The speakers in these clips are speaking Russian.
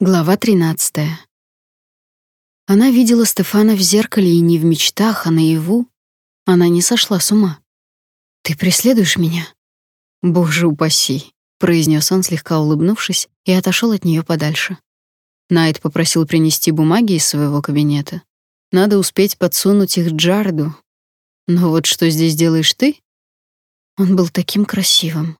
Глава 13. Она видела Стефана в зеркале и не в мечтах, а наяву. Она не сошла с ума. «Ты преследуешь меня?» «Боже упаси», — произнес он, слегка улыбнувшись, и отошел от нее подальше. Найт попросил принести бумаги из своего кабинета. Надо успеть подсунуть их Джарду. Но вот что здесь делаешь ты? Он был таким красивым.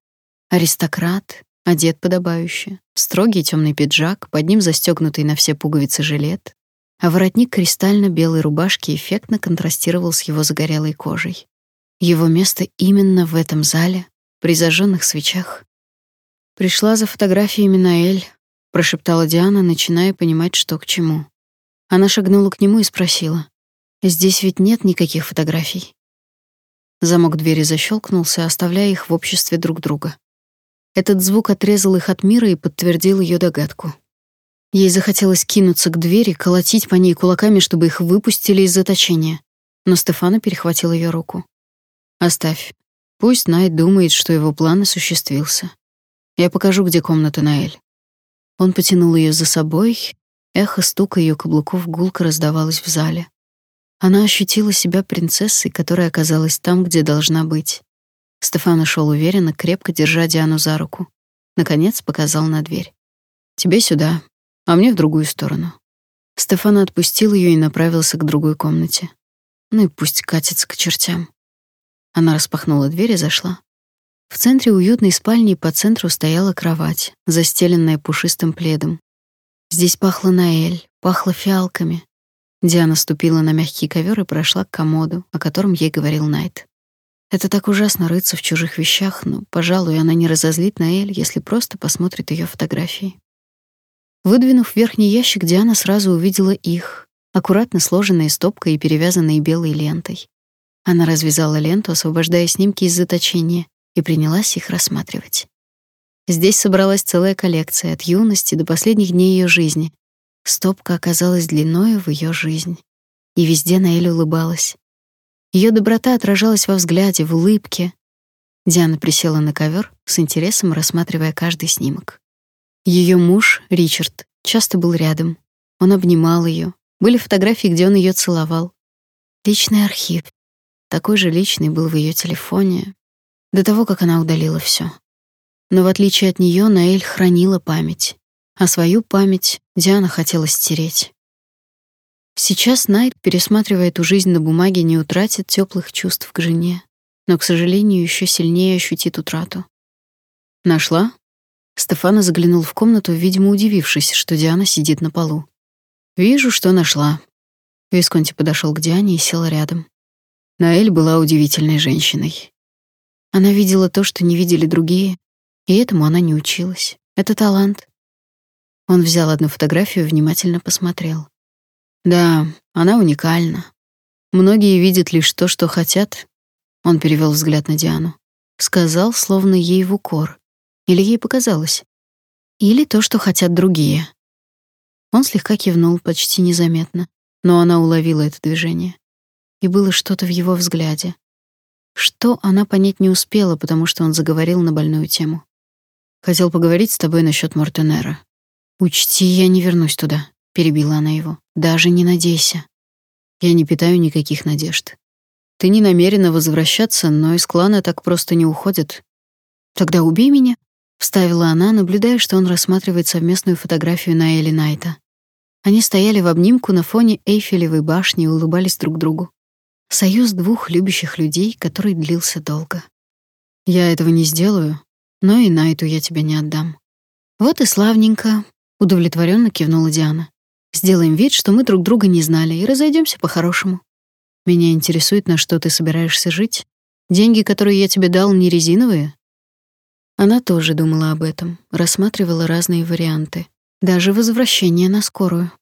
Аристократ, одет подобающе. Строгий темный пиджак, под ним застегнутый на все пуговицы жилет, а воротник кристально-белой рубашки эффектно контрастировал с его загорелой кожей. Его место именно в этом зале, при зажженных свечах. «Пришла за фотографиями Наэль», — прошептала Диана, начиная понимать, что к чему. Она шагнула к нему и спросила. «Здесь ведь нет никаких фотографий». Замок двери защелкнулся, оставляя их в обществе друг друга. Этот звук отрезал их от мира и подтвердил ее догадку. Ей захотелось кинуться к двери, колотить по ней кулаками, чтобы их выпустили из заточения. Но Стефана перехватил ее руку. «Оставь. Пусть Найт думает, что его план осуществился. Я покажу, где комната Наэль». Он потянул ее за собой. Эхо стука ее каблуков гулко раздавалось в зале. Она ощутила себя принцессой, которая оказалась там, где должна быть. Стефан шел уверенно, крепко держа Диану за руку. Наконец показал на дверь. «Тебе сюда, а мне в другую сторону». Стефан отпустил ее и направился к другой комнате. Ну и пусть катится к чертям. Она распахнула дверь и зашла. В центре уютной спальни по центру стояла кровать, застеленная пушистым пледом. Здесь пахло Наэль, пахло фиалками. Диана ступила на мягкий ковер и прошла к комоду, о котором ей говорил Найт. Это так ужасно рыться в чужих вещах, но, пожалуй, она не разозлит Наэль, если просто посмотрит ее фотографии. Выдвинув верхний ящик, Диана сразу увидела их, аккуратно сложенные стопкой и перевязанные белой лентой. Она развязала ленту, освобождая снимки из заточения, и принялась их рассматривать. Здесь собралась целая коллекция от юности до последних дней ее жизни. Стопка оказалась длиною в ее жизнь. И везде Наэль улыбалась. Ее доброта отражалась во взгляде, в улыбке. Диана присела на ковер, с интересом рассматривая каждый снимок. Ее муж, Ричард, часто был рядом. Он обнимал ее. Были фотографии, где он ее целовал. Личный архив. Такой же личный был в ее телефоне до того, как она удалила все. Но в отличие от нее, Наэль хранила память, а свою память Диана хотела стереть. Сейчас Найт, пересматривая эту жизнь на бумаге, не утратит теплых чувств к жене, но, к сожалению, еще сильнее ощутит утрату. Нашла? Стефана заглянул в комнату, видимо, удивившись, что Диана сидит на полу. Вижу, что нашла. Висконти подошел к Диане и сел рядом. Наэль была удивительной женщиной. Она видела то, что не видели другие, и этому она не училась. Это талант. Он взял одну фотографию и внимательно посмотрел. Да, она уникальна. Многие видят лишь то, что хотят. Он перевел взгляд на Диану. Сказал, словно ей в укор. Или ей показалось. Или то, что хотят другие. Он слегка кивнул, почти незаметно, но она уловила это движение. И было что-то в его взгляде. Что она понять не успела, потому что он заговорил на больную тему. Хотел поговорить с тобой насчет Мортенера. Учти, я не вернусь туда перебила она его. Даже не надейся. Я не питаю никаких надежд. Ты не намерена возвращаться, но из клана так просто не уходят. Тогда убей меня, вставила она, наблюдая, что он рассматривает совместную фотографию на Элли Найта. Они стояли в обнимку на фоне Эйфелевой башни и улыбались друг другу. Союз двух любящих людей, который длился долго. Я этого не сделаю, но и Найту я тебя не отдам. Вот и славненько, удовлетворенно кивнула Диана. Сделаем вид, что мы друг друга не знали, и разойдемся по-хорошему. Меня интересует, на что ты собираешься жить. Деньги, которые я тебе дал, не резиновые. Она тоже думала об этом, рассматривала разные варианты, даже возвращение на скорую.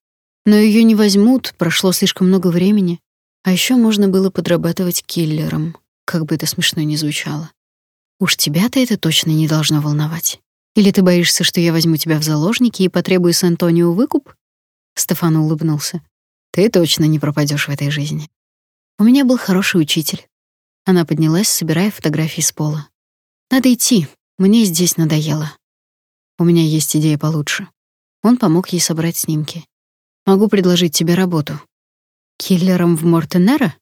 Но ее не возьмут, прошло слишком много времени, а еще можно было подрабатывать киллером, как бы это смешно ни звучало. Уж тебя-то это точно не должно волновать. Или ты боишься, что я возьму тебя в заложники и потребую с Антонио выкуп? Стефан улыбнулся. Ты точно не пропадешь в этой жизни. У меня был хороший учитель. Она поднялась, собирая фотографии с пола. Надо идти. Мне здесь надоело. У меня есть идея получше. Он помог ей собрать снимки. Могу предложить тебе работу. Киллером в Мортенера?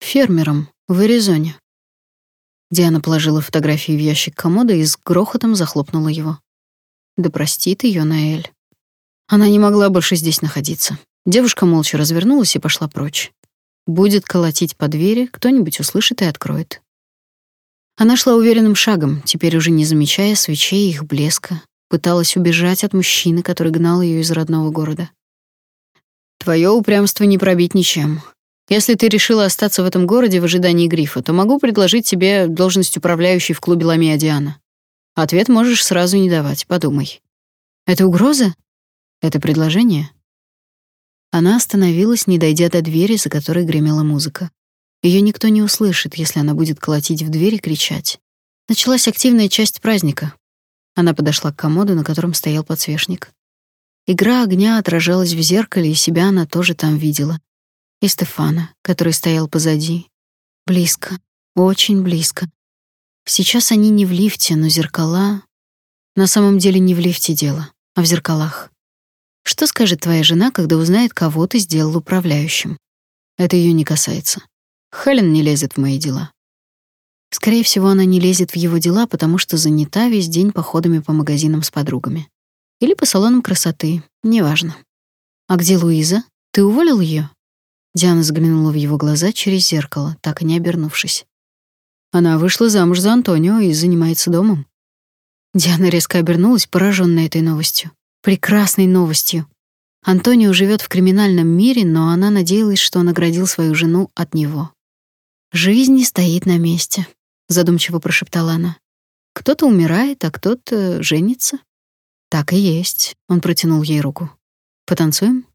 Фермером в Аризоне. Диана положила фотографии в ящик комода и с грохотом захлопнула его. Да простит ее Наэль. Она не могла больше здесь находиться. Девушка молча развернулась и пошла прочь. Будет колотить по двери, кто-нибудь услышит и откроет. Она шла уверенным шагом, теперь уже не замечая свечей и их блеска, пыталась убежать от мужчины, который гнал ее из родного города. Твое упрямство не пробить ничем. Если ты решила остаться в этом городе в ожидании грифа, то могу предложить тебе должность управляющей в клубе Ламия Диана. Ответ можешь сразу не давать, подумай. Это угроза? Это предложение? Она остановилась, не дойдя до двери, за которой гремела музыка. Ее никто не услышит, если она будет колотить в дверь и кричать. Началась активная часть праздника. Она подошла к комоду, на котором стоял подсвечник. Игра огня отражалась в зеркале, и себя она тоже там видела. И Стефана, который стоял позади. Близко, очень близко. Сейчас они не в лифте, но зеркала... На самом деле не в лифте дело, а в зеркалах. Что скажет твоя жена, когда узнает, кого ты сделал управляющим? Это ее не касается. Хелен не лезет в мои дела. Скорее всего, она не лезет в его дела, потому что занята весь день походами по магазинам с подругами. Или по салонам красоты, неважно. А где Луиза? Ты уволил ее? Диана заглянула в его глаза через зеркало, так и не обернувшись. Она вышла замуж за Антонио и занимается домом. Диана резко обернулась, пораженная этой новостью. Прекрасной новостью. Антонио живет в криминальном мире, но она надеялась, что он оградил свою жену от него. Жизнь не стоит на месте, задумчиво прошептала она. Кто-то умирает, а кто-то женится. Так и есть. Он протянул ей руку. Потанцуем?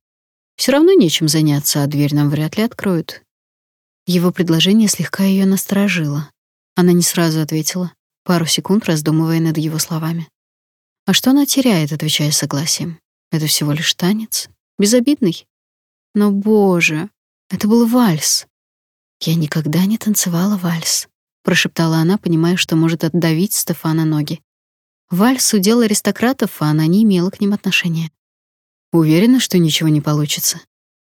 Все равно нечем заняться, а дверь нам вряд ли откроют. Его предложение слегка ее насторожило. Она не сразу ответила, пару секунд раздумывая над его словами. А что она теряет, отвечая согласием? Это всего лишь танец, безобидный. Но, боже, это был вальс. Я никогда не танцевала вальс, прошептала она, понимая, что может отдавить Стефана ноги. Вальс удел аристократов, а она не имела к ним отношения. Уверена, что ничего не получится.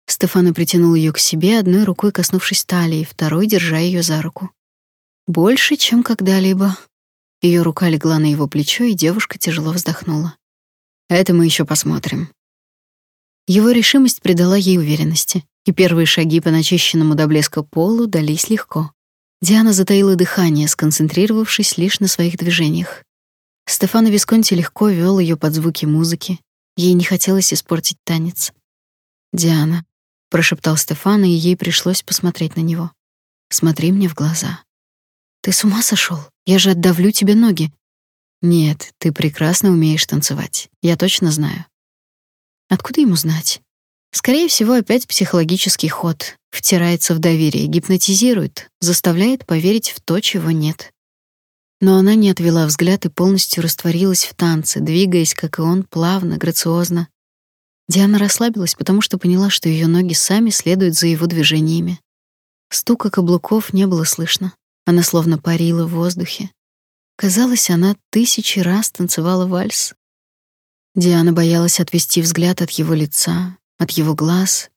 Стефана притянул ее к себе, одной рукой коснувшись талии, второй держа ее за руку. Больше, чем когда-либо. Ее рука легла на его плечо, и девушка тяжело вздохнула. Это мы еще посмотрим. Его решимость придала ей уверенности, и первые шаги по начищенному до блеска полу дались легко. Диана затаила дыхание, сконцентрировавшись лишь на своих движениях. Стефано Висконти легко вел ее под звуки музыки. Ей не хотелось испортить танец. «Диана», — прошептал Стефано, и ей пришлось посмотреть на него. «Смотри мне в глаза». «Ты с ума сошел? Я же отдавлю тебе ноги». «Нет, ты прекрасно умеешь танцевать. Я точно знаю». Откуда ему знать? Скорее всего, опять психологический ход. Втирается в доверие, гипнотизирует, заставляет поверить в то, чего нет. Но она не отвела взгляд и полностью растворилась в танце, двигаясь, как и он, плавно, грациозно. Диана расслабилась, потому что поняла, что ее ноги сами следуют за его движениями. Стука каблуков не было слышно. Она словно парила в воздухе. Казалось, она тысячи раз танцевала вальс. Диана боялась отвести взгляд от его лица, от его глаз,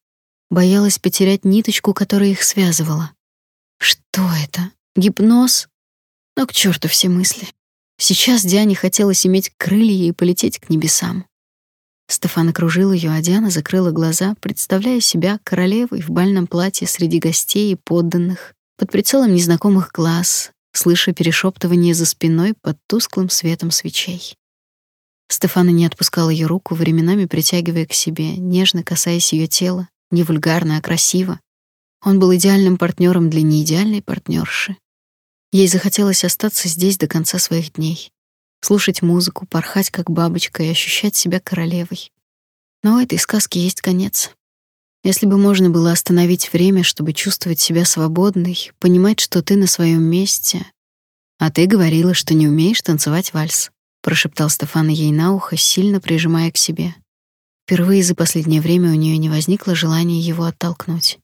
боялась потерять ниточку, которая их связывала. Что это? Гипноз? Но к черту все мысли. Сейчас Диане хотелось иметь крылья и полететь к небесам. Стефан окружил ее, а Диана закрыла глаза, представляя себя королевой в бальном платье среди гостей и подданных, под прицелом незнакомых глаз, слыша перешептывание за спиной под тусклым светом свечей. Стефана не отпускал ее руку, временами притягивая к себе, нежно касаясь ее тела, не вульгарно, а красиво. Он был идеальным партнером для неидеальной партнерши. Ей захотелось остаться здесь до конца своих дней, слушать музыку, порхать как бабочка и ощущать себя королевой. Но у этой сказки есть конец. Если бы можно было остановить время, чтобы чувствовать себя свободной, понимать, что ты на своем месте. А ты говорила, что не умеешь танцевать вальс, прошептал Стефан ей на ухо, сильно прижимая к себе. Впервые за последнее время у нее не возникло желания его оттолкнуть.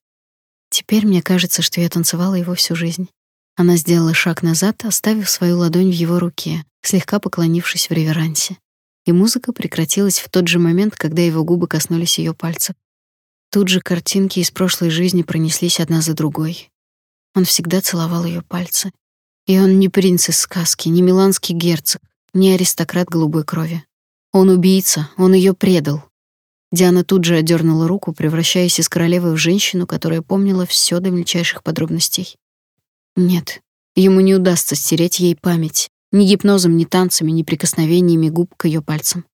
Теперь мне кажется, что я танцевала его всю жизнь. Она сделала шаг назад, оставив свою ладонь в его руке, слегка поклонившись в реверансе. и музыка прекратилась в тот же момент, когда его губы коснулись ее пальцев. Тут же картинки из прошлой жизни пронеслись одна за другой. Он всегда целовал ее пальцы. И он не принц из сказки, не миланский герцог, не аристократ голубой крови. Он убийца, он ее предал. Диана тут же отдернула руку, превращаясь из королевы в женщину, которая помнила все до мельчайших подробностей. Нет, ему не удастся стереть ей память, ни гипнозом, ни танцами, ни прикосновениями губ к ее пальцам.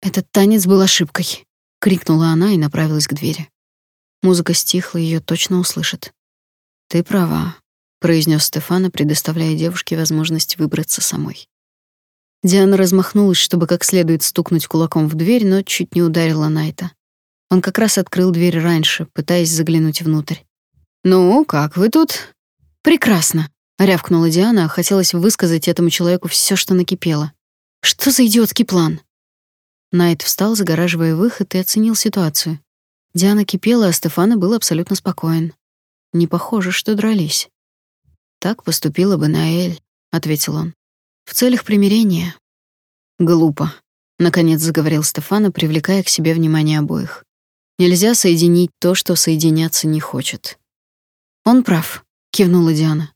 Этот танец был ошибкой, крикнула она и направилась к двери. Музыка стихла, ее точно услышат. Ты права, произнес Стефана, предоставляя девушке возможность выбраться самой. Диана размахнулась, чтобы как следует стукнуть кулаком в дверь, но чуть не ударила Найта. Он как раз открыл дверь раньше, пытаясь заглянуть внутрь. «Ну, как вы тут?» «Прекрасно», — рявкнула Диана, а хотелось высказать этому человеку все, что накипело. «Что за идиотский план?» Найт встал, загораживая выход, и оценил ситуацию. Диана кипела, а Стефана был абсолютно спокоен. Не похоже, что дрались. «Так поступила бы Наэль», — ответил он. «В целях примирения». «Глупо», — наконец заговорил Стефана, привлекая к себе внимание обоих. «Нельзя соединить то, что соединяться не хочет». «Он прав», — кивнула Диана.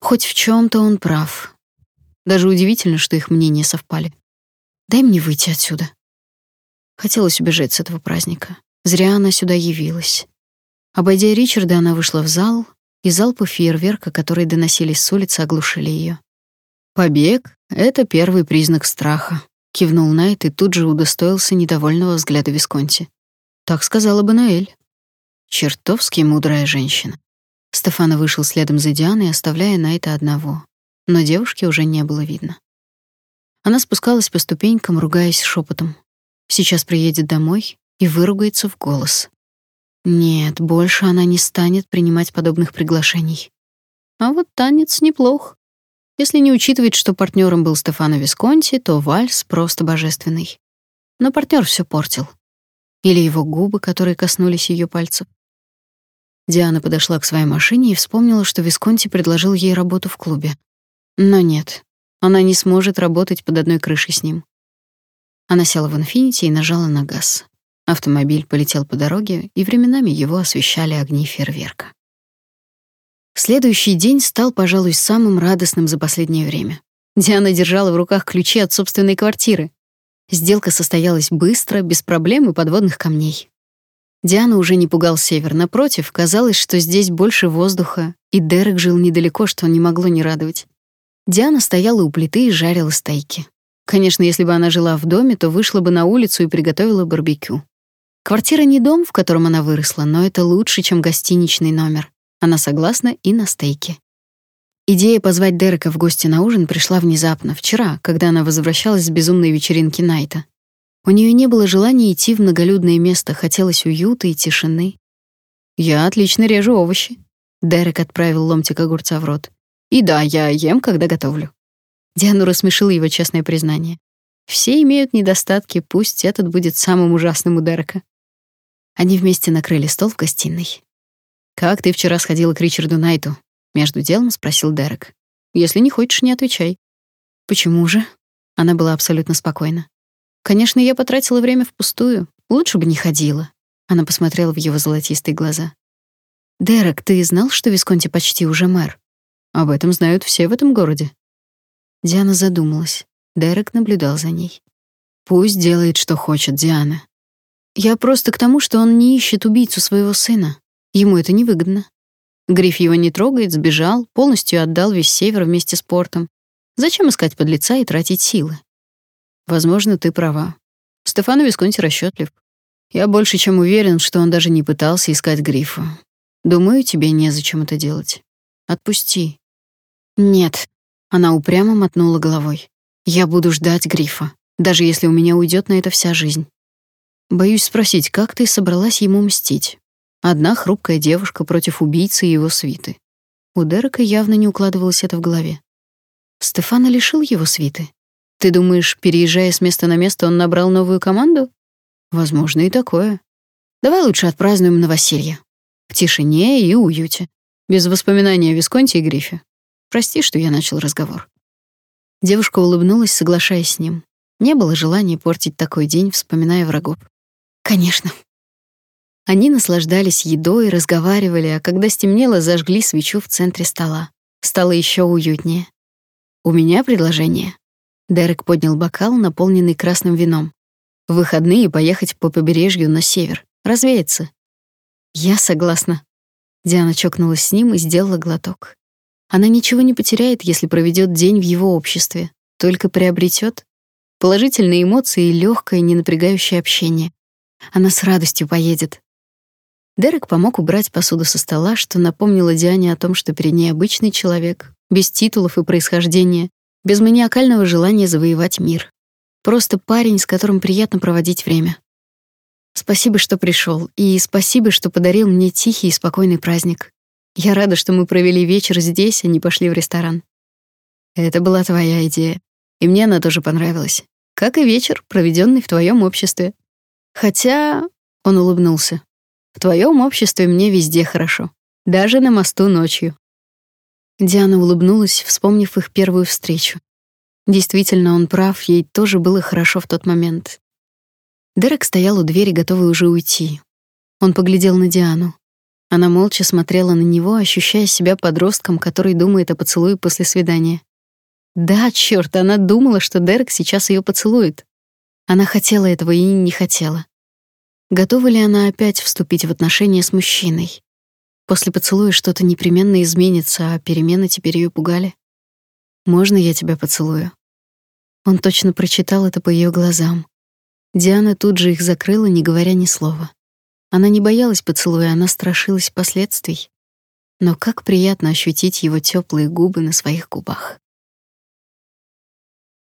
«Хоть в чем то он прав. Даже удивительно, что их мнения совпали. Дай мне выйти отсюда». Хотелось убежать с этого праздника. Зря она сюда явилась. Обойдя Ричарда, она вышла в зал, и залпы фейерверка, которые доносились с улицы, оглушили ее. «Побег — это первый признак страха», — кивнул Найт и тут же удостоился недовольного взгляда Висконти. «Так сказала бы Наэль». Чертовски мудрая женщина. Стефана вышел следом за Дианой, оставляя Найта одного. Но девушки уже не было видно. Она спускалась по ступенькам, ругаясь шепотом. Сейчас приедет домой и выругается в голос. Нет, больше она не станет принимать подобных приглашений. А вот танец неплох. Если не учитывать, что партнером был Стефано Висконти, то вальс просто божественный. Но партнер все портил. Или его губы, которые коснулись ее пальцев. Диана подошла к своей машине и вспомнила, что Висконти предложил ей работу в клубе. Но нет, она не сможет работать под одной крышей с ним. Она села в «Инфинити» и нажала на газ. Автомобиль полетел по дороге, и временами его освещали огни фейерверка. Следующий день стал, пожалуй, самым радостным за последнее время. Диана держала в руках ключи от собственной квартиры. Сделка состоялась быстро, без проблем и подводных камней. Диана уже не пугал север, напротив, казалось, что здесь больше воздуха, и Дерек жил недалеко, что не могло не радовать. Диана стояла у плиты и жарила стейки. Конечно, если бы она жила в доме, то вышла бы на улицу и приготовила барбекю. Квартира не дом, в котором она выросла, но это лучше, чем гостиничный номер. Она согласна и на стейке. Идея позвать Дерека в гости на ужин пришла внезапно, вчера, когда она возвращалась с безумной вечеринки Найта. У нее не было желания идти в многолюдное место, хотелось уюта и тишины. «Я отлично режу овощи», — Дерек отправил ломтик огурца в рот. «И да, я ем, когда готовлю». Диану рассмешило его честное признание. Все имеют недостатки, пусть этот будет самым ужасным у Дерека. Они вместе накрыли стол в гостиной. «Как ты вчера сходила к Ричарду Найту?» — между делом спросил Дерек. «Если не хочешь, не отвечай». «Почему же?» Она была абсолютно спокойна. «Конечно, я потратила время впустую. Лучше бы не ходила». Она посмотрела в его золотистые глаза. «Дерек, ты знал, что Висконти почти уже мэр?» «Об этом знают все в этом городе». Диана задумалась. Дерек наблюдал за ней. «Пусть делает, что хочет, Диана. Я просто к тому, что он не ищет убийцу своего сына. Ему это невыгодно. Гриф его не трогает, сбежал, полностью отдал весь север вместе с портом. Зачем искать подлеца и тратить силы? Возможно, ты права. Стефано Висконти расчетлив. Я больше чем уверен, что он даже не пытался искать Грифа. Думаю, тебе незачем это делать. Отпусти. Нет. Она упрямо мотнула головой. Я буду ждать Грифа, даже если у меня уйдет на это вся жизнь. Боюсь спросить, как ты собралась ему мстить? Одна хрупкая девушка против убийцы и его свиты. У Дерека явно не укладывалось это в голове. Стефана лишил его свиты. Ты думаешь, переезжая с места на место, он набрал новую команду? Возможно, и такое. Давай лучше отпразднуем новоселье. В тишине и уюте. Без воспоминания о Висконте и Грифе. Прости, что я начал разговор. Девушка улыбнулась, соглашаясь с ним. Не было желания портить такой день, вспоминая врагов. Конечно. Они наслаждались едой, разговаривали, а когда стемнело, зажгли свечу в центре стола. Стало еще уютнее. У меня предложение. Дерек поднял бокал, наполненный красным вином. В выходные поехать по побережью на север, развеяться. Я согласна. Диана чокнулась с ним и сделала глоток. Она ничего не потеряет, если проведет день в его обществе, только приобретет положительные эмоции и легкое, ненапрягающее общение. Она с радостью поедет. Дерек помог убрать посуду со стола, что напомнило Диане о том, что перед ней обычный человек, без титулов и происхождения, без маниакального желания завоевать мир. Просто парень, с которым приятно проводить время. Спасибо, что пришел, и спасибо, что подарил мне тихий и спокойный праздник. Я рада, что мы провели вечер здесь, а не пошли в ресторан. Это была твоя идея, и мне она тоже понравилась. Как и вечер, проведенный в твоем обществе. Хотя, он улыбнулся. В твоем обществе мне везде хорошо, даже на мосту ночью. Диана улыбнулась, вспомнив их первую встречу. Действительно, он прав, ей тоже было хорошо в тот момент. Дерек стоял у двери, готовый уже уйти. Он поглядел на Диану. Она молча смотрела на него, ощущая себя подростком, который думает о поцелуе после свидания. Да, чёрт, она думала, что Дерек сейчас её поцелует. Она хотела этого и не хотела. Готова ли она опять вступить в отношения с мужчиной? После поцелуя что-то непременно изменится, а перемены теперь ее пугали. «Можно я тебя поцелую?» Он точно прочитал это по ее глазам. Диана тут же их закрыла, не говоря ни слова. Она не боялась поцелуя, она страшилась последствий. Но как приятно ощутить его теплые губы на своих губах.